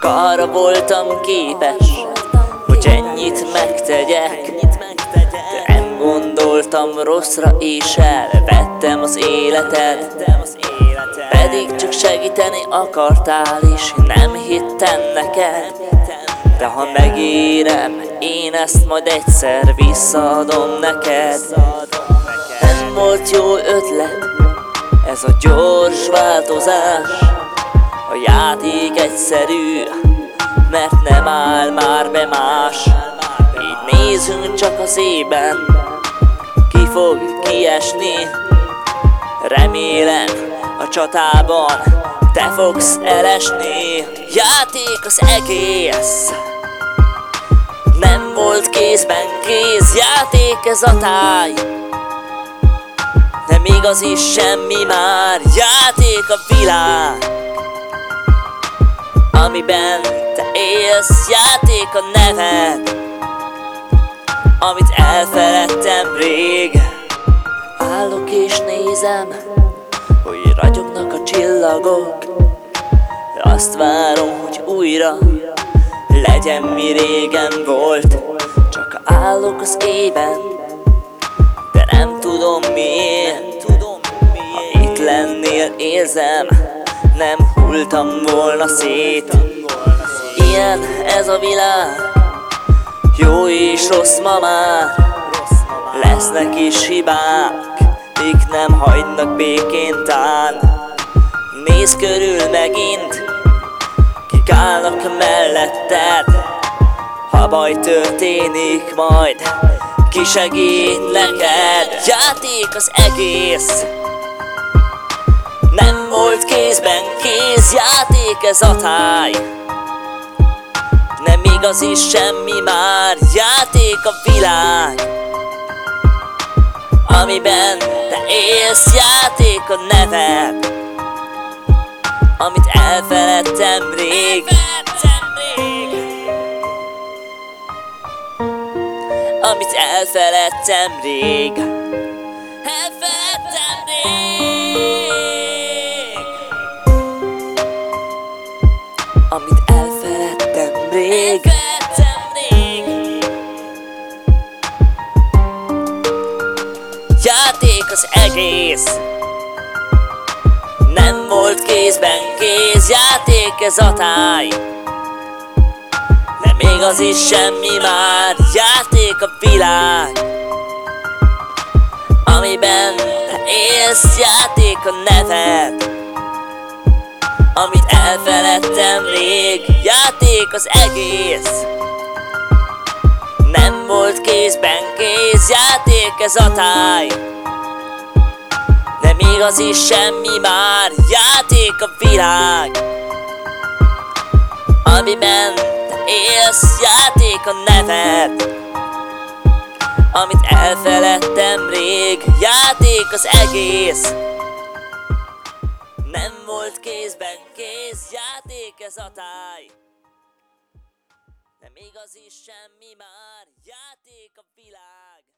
Csak arra voltam képes, hogy ennyit megtegyek. De nem gondoltam rosszra és elvettem az életed. Pedig csak segíteni akartál és nem hittem neked. De ha megérem, én ezt majd egyszer visszaadom neked. Nem volt jó ötlet, ez a gyors változás A játék egyszerű, mert nem áll már be más. Így nézünk csak az ében, ki fog kiesni. Remélem a csatában te fogsz elesni. Játék az egész. Nem volt kézben kéz, játék ez a táj. Nem igaz is semmi már, játék a világ Amiben te élsz, játék a neved Amit elfeledtem rég. Állok és nézem, hogy ragyognak a csillagok. Azt várom, hogy újra legyen mi régen volt. Csak állok az ében, de nem tudom miért. Ha itt lennél érzem, nem hulltam volna szét. Ilyen ez a világ, jó és rossz ma már. Lesznek is hibák, míg nem hagynak békén tán. Nézz körül megint, kik állnak melletted. Ha baj történik majd, ki segít neked? Játék az egész. Nem volt kézben kéz, játék ez a táj. Nem igaz is semmi már, játék a világ. Amiben te élsz, játék a neved. Amit elfeledtem rég. Amit elfeledtem rég egész Nem volt kézben kéz Játék ez a táj. Nem igaz is semmi már Játék a világ. Amiben élsz Játék a neved. Amit elfeledtem rég Játék az egész. Nem volt kézben kéz Játék ez a táj Nem igaz is semmi már. Játék a világ Amiben élsz. Játék a neved Amit elfeledtem rég. Játék az egész nem volt kézben kéz, játék ez a táj Nem igaz is semmi már, játék a világ